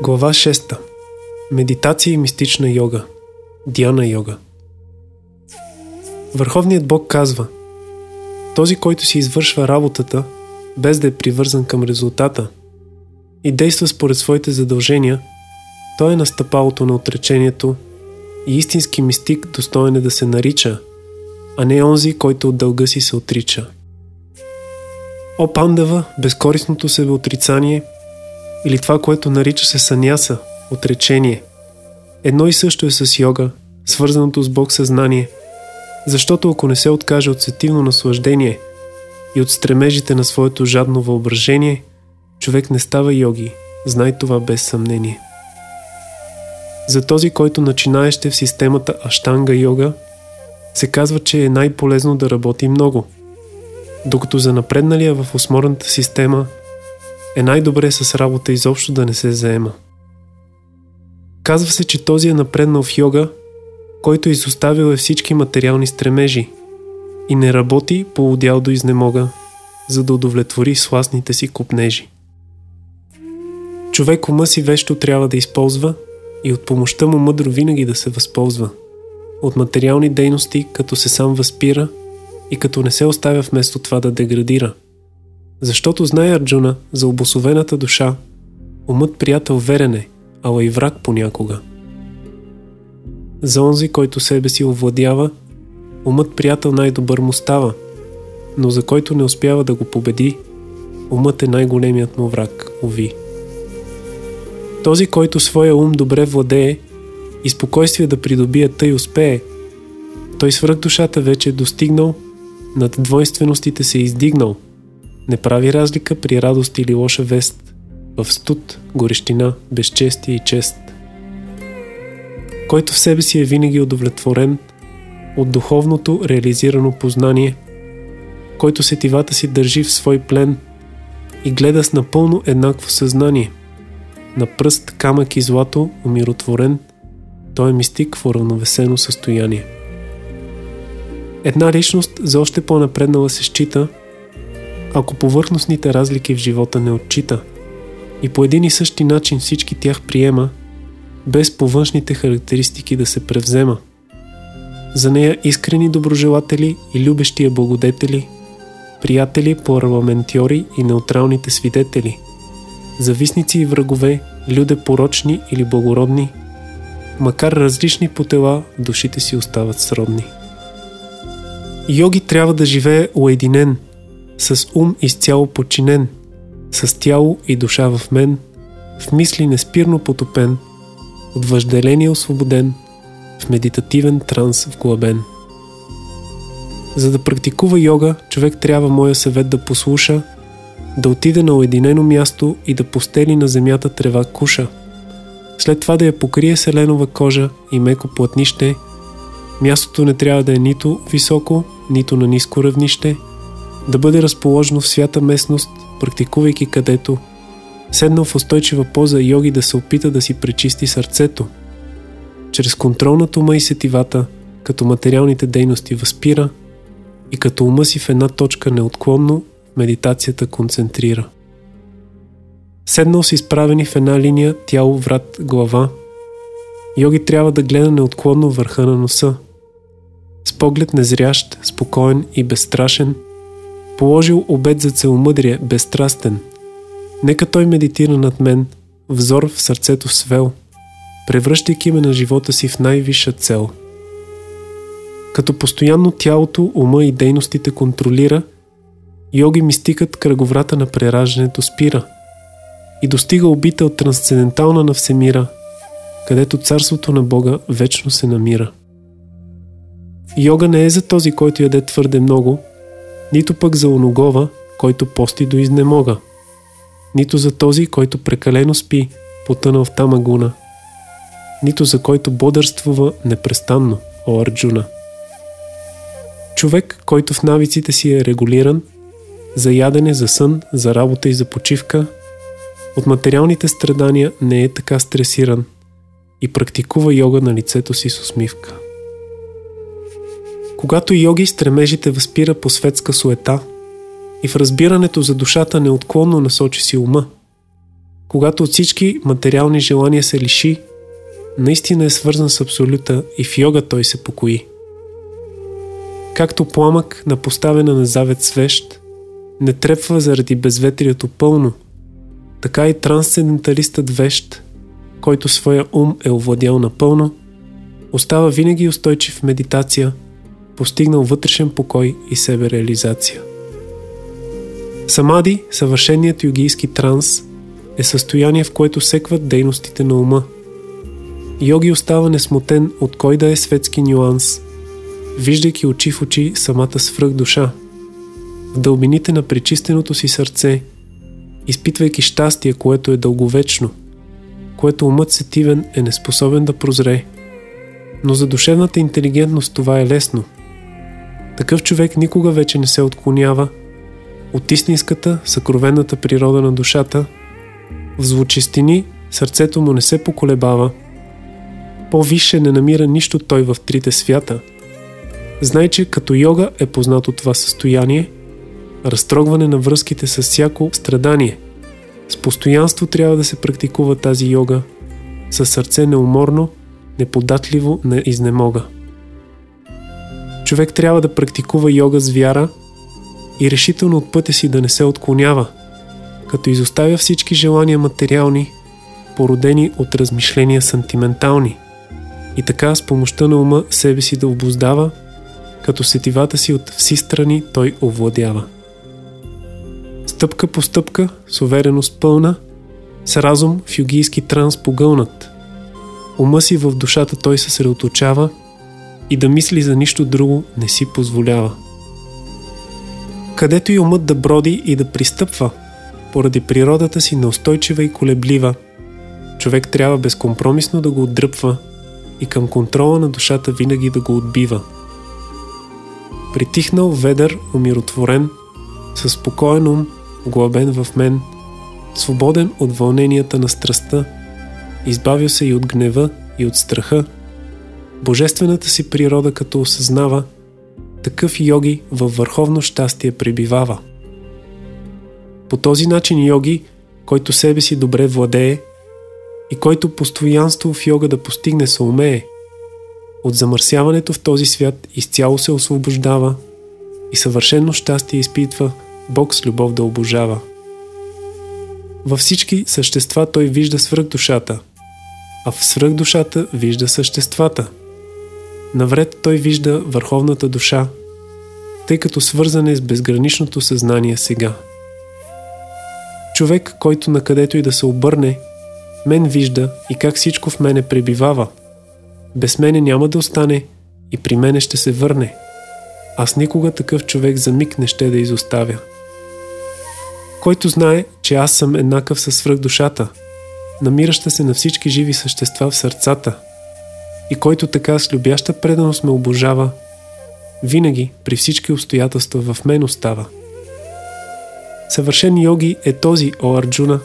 Глава 6. Медитация и мистична йога. Диана йога. Върховният Бог казва Този, който си извършва работата, без да е привързан към резултата и действа според своите задължения, той е на стъпалото на отречението и истински мистик достоен е да се нарича, а не онзи, който от дълга си се отрича. О, Пандава, безкорисното себеотрицание – или това, което нарича се саняса, отречение. Едно и също е с йога, свързаното с Бог съзнание. Защото ако не се откаже от сетивно наслаждение и от стремежите на своето жадно въображение, човек не става йоги, знай това без съмнение. За този, който начинаеще в системата Аштанга йога, се казва, че е най-полезно да работи много, докато за напредналия в осморната система – е най-добре с работа изобщо да не се заема. Казва се, че този е напреднал в йога, който изоставил е всички материални стремежи и не работи по удял до изнемога, за да удовлетвори сластните си купнежи. Човек ума си вещо трябва да използва и от помощта му мъдро винаги да се възползва. От материални дейности, като се сам възпира и като не се оставя вместо това да деградира – защото знае Арджуна за обосовената душа, умът приятел верен е, ала и враг понякога. За онзи, който себе си овладява, умът приятел най-добър му става, но за който не успява да го победи, умът е най-големият му враг, уви. Този, който своя ум добре владее и спокойствие да придобие тъй успее, той свръх душата вече е достигнал, над двойственостите се е издигнал – не прави разлика при радост или лоша вест, в студ, горещина, безчестие и чест. Който в себе си е винаги удовлетворен от духовното реализирано познание, който сетивата си държи в свой плен и гледа с напълно еднакво съзнание, на пръст, камък и злато, умиротворен, той е мистик в уравновесено състояние. Една личност за още по-напреднала се счита – ако повърхностните разлики в живота не отчита и по един и същи начин всички тях приема, без по външните характеристики да се превзема. За нея искрени доброжелатели и любещия благодетели, приятели, парламентьори и неутралните свидетели, зависници и врагове, люде порочни или благородни, макар различни по тела, душите си остават сродни. Йоги трябва да живее уединен – с ум изцяло подчинен, с тяло и душа в мен, в мисли неспирно потопен, от въжделение освободен, в медитативен транс вглъбен. За да практикува йога, човек трябва моя съвет да послуша, да отиде на уединено място и да постели на земята трева куша. След това да я покрие селенова кожа и меко плътнище. Мястото не трябва да е нито високо, нито на ниско равнище – да бъде разположено в свята местност, практикувайки където, седнал в устойчива поза йоги да се опита да си пречисти сърцето. Чрез контролната ума и сетивата, като материалните дейности възпира и като ума си в една точка неотклонно медитацията концентрира. Седнал си изправени в една линия тяло, врат, глава. Йоги трябва да гледа неотклонно върха на носа. С поглед незрящ, спокоен и безстрашен – положил обед за целомъдрие, безстрастен. Нека той медитира над мен, взор в сърцето свел, превръщайки ме на живота си в най-висша цел. Като постоянно тялото, ума и дейностите контролира, йоги мистикът кръговрата на прераждането спира и достига обител трансцендентална на всемира, където царството на Бога вечно се намира. Йога не е за този, който яде твърде много – нито пък за оногова, който пости до изнемога, нито за този, който прекалено спи, потънал в тамагуна, нито за който бодърствува непрестанно, о Арджуна. Човек, който в навиците си е регулиран, за ядене, за сън, за работа и за почивка, от материалните страдания не е така стресиран и практикува йога на лицето си с усмивка. Когато йоги стремежите възпира по светска суета и в разбирането за душата неотклонно насочи си ума, Когато от всички материални желания се лиши, наистина е свързан с Абсолюта и в йога той се покои. Както пламък на поставена на завет свещ, не трепва заради безветрието пълно, така и трансценденталистът вещ, който своя ум е овладял напълно, остава винаги устойчив в медитация, постигнал вътрешен покой и себе реализация. Самади, съвършеният югийски транс, е състояние, в което секват дейностите на ума. Йоги остава несмутен от кой да е светски нюанс, виждайки очи в очи самата свръхдуша. В дълбините на пречистеното си сърце, изпитвайки щастие, което е дълговечно, което умът сетивен е неспособен да прозре. Но за душевната интелигентност това е лесно. Такъв човек никога вече не се отклонява от истинската, съкровената природа на душата. В звучестини сърцето му не се поколебава. По-висше не намира нищо той в трите свята. Знай, че като йога е познато това състояние, разтрогване на връзките с всяко страдание. С постоянство трябва да се практикува тази йога, със сърце неуморно, неподатливо на изнемога. Човек трябва да практикува йога с вяра и решително от пътя си да не се отклонява, като изоставя всички желания материални, породени от размишления сантиментални, и така с помощта на ума себе си да обоздава, като сетивата си от вси страни той овладява. Стъпка по стъпка, с увереност пълна, с разум в югийски транс погълнат. Ума си в душата той съсредоточава и да мисли за нищо друго не си позволява. Където и умът да броди и да пристъпва, поради природата си неустойчива и колеблива, човек трябва безкомпромисно да го отдръпва и към контрола на душата винаги да го отбива. Притихнал, ведър, умиротворен, със спокоен ум, глабен в мен, свободен от вълненията на страстта, избавил се и от гнева, и от страха, божествената си природа като осъзнава, такъв йоги във върховно щастие пребивава. По този начин йоги, който себе си добре владее и който постоянство в йога да постигне се умее, от замърсяването в този свят изцяло се освобождава и съвършено щастие изпитва Бог с любов да обожава. Във всички същества той вижда свръхдушата, а в свръхдушата вижда съществата – Навред той вижда върховната душа, тъй като свързане с безграничното съзнание сега. Човек, който накъдето и да се обърне, мен вижда и как всичко в мене пребивава. Без мене няма да остане и при мене ще се върне. Аз никога такъв човек за миг не ще да изоставя. Който знае, че аз съм еднакъв със свръхдушата, намираща се на всички живи същества в сърцата – и който така с любяща преданост ме обожава, винаги при всички обстоятелства в мен остава. Съвършен йоги е този, о Арджуна,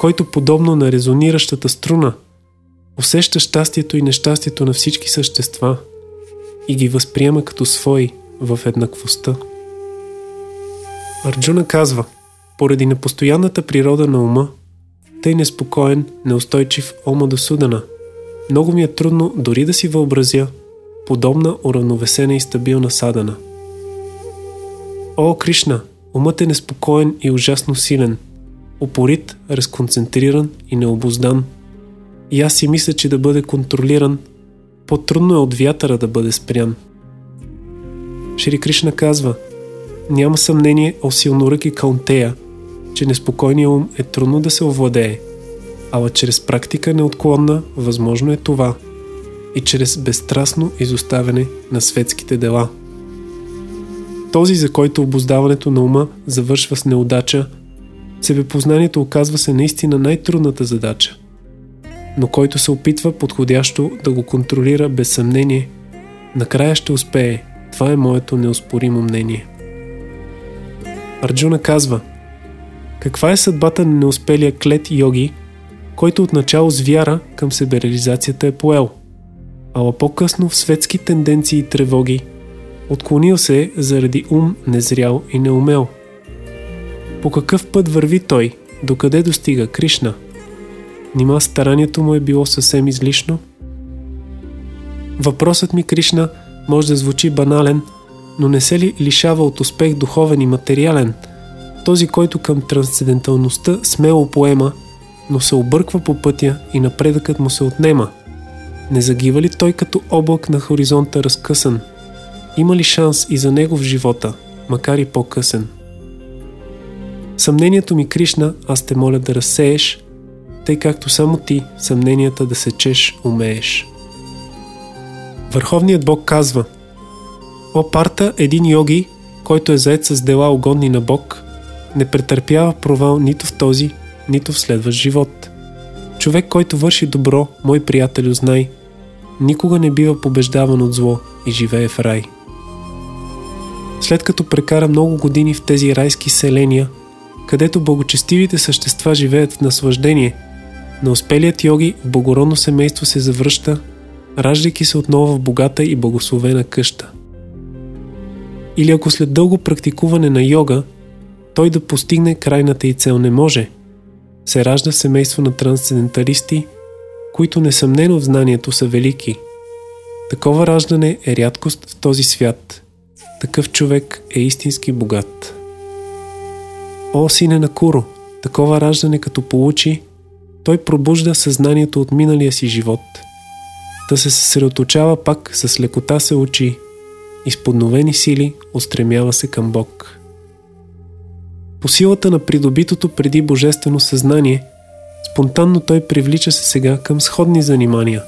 който подобно на резониращата струна, усеща щастието и нещастието на всички същества и ги възприема като свои в еднаквостта. Арджуна казва, поради непостоянната природа на ума, тъй неспокоен, неустойчив Ома до Судана – много ми е трудно дори да си въобразя подобна уравновесена и стабилна садана. О, Кришна, умът е неспокоен и ужасно силен, упорит, разконцентриран и необоздан. И аз си мисля, че да бъде контролиран, по-трудно е от вятъра да бъде спрян. Шри Кришна казва, няма съмнение о силноръки Каунтея, че неспокойният ум е трудно да се овладее – ала чрез практика неотклонна възможно е това и чрез безстрастно изоставяне на светските дела. Този, за който обоздаването на ума завършва с неудача, себепознанието оказва се наистина най-трудната задача, но който се опитва подходящо да го контролира без съмнение, накрая ще успее. Това е моето неоспоримо мнение. Арджуна казва, каква е съдбата на неуспелия клет йоги, който отначало с вяра към себереализацията е поел, ала по-късно в светски тенденции и тревоги отклонил се заради ум незрял и неумел. По какъв път върви той Докъде достига Кришна? Нима старанието му е било съвсем излишно? Въпросът ми, Кришна, може да звучи банален, но не се ли лишава от успех духовен и материален? Този, който към трансценденталността смело поема, но се обърква по пътя и напредъкът му се отнема. Не загива ли той като облак на хоризонта разкъсан? Има ли шанс и за него в живота, макар и по-късен? Съмнението ми, Кришна, аз те моля да разсееш, тъй както само ти съмненията да сечеш умееш. Върховният Бог казва О, парта, един йоги, който е заед с дела угодни на Бог, не претърпява провал нито в този, нито в следващ живот. Човек, който върши добро, мой приятелю, знай, никога не бива побеждаван от зло и живее в рай. След като прекара много години в тези райски селения, където благочестивите същества живеят в наслаждение, на успелият йоги в благородно семейство се завръща, раждайки се отново в богата и благословена къща. Или ако след дълго практикуване на йога, той да постигне крайната и цел не може, се ражда семейство на трансценденталисти, които несъмнено в знанието са велики. Такова раждане е рядкост в този свят. Такъв човек е истински богат. О, сине на Куро, такова раждане като получи, той пробужда съзнанието от миналия си живот. Да се съсредоточава пак с лекота се учи и с сили устремява се към Бог. По силата на придобитото преди божествено съзнание, спонтанно той привлича се сега към сходни занимания.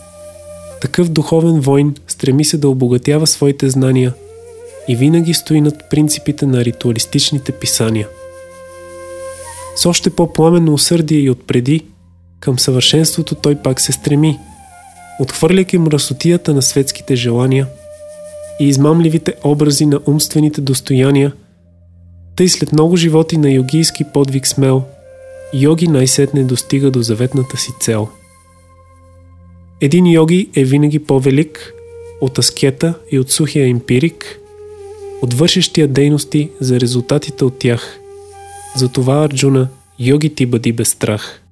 Такъв духовен войн стреми се да обогатява своите знания и винаги стои над принципите на ритуалистичните писания. С още по-пламенно усърдие и отпреди, към съвършенството той пак се стреми, отхвърляйки мръсотията на светските желания и измамливите образи на умствените достояния – тъй след много животи на йогийски подвиг смел, йоги най-сетне достига до заветната си цел. Един йоги е винаги по-велик от аскета и от сухия емпирик, от вършещия дейности за резултатите от тях. Затова, Арджуна, йоги ти бъди без страх.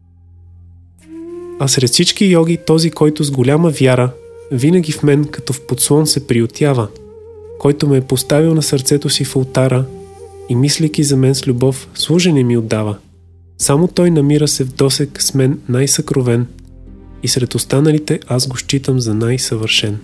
А сред всички йоги, този, който с голяма вяра, винаги в мен като в подслон се приютява, който ме е поставил на сърцето си в ултара – и мислейки за мен с любов, служене ми отдава. Само той намира се в досек с мен най-съкровен и сред останалите аз го считам за най-съвършен.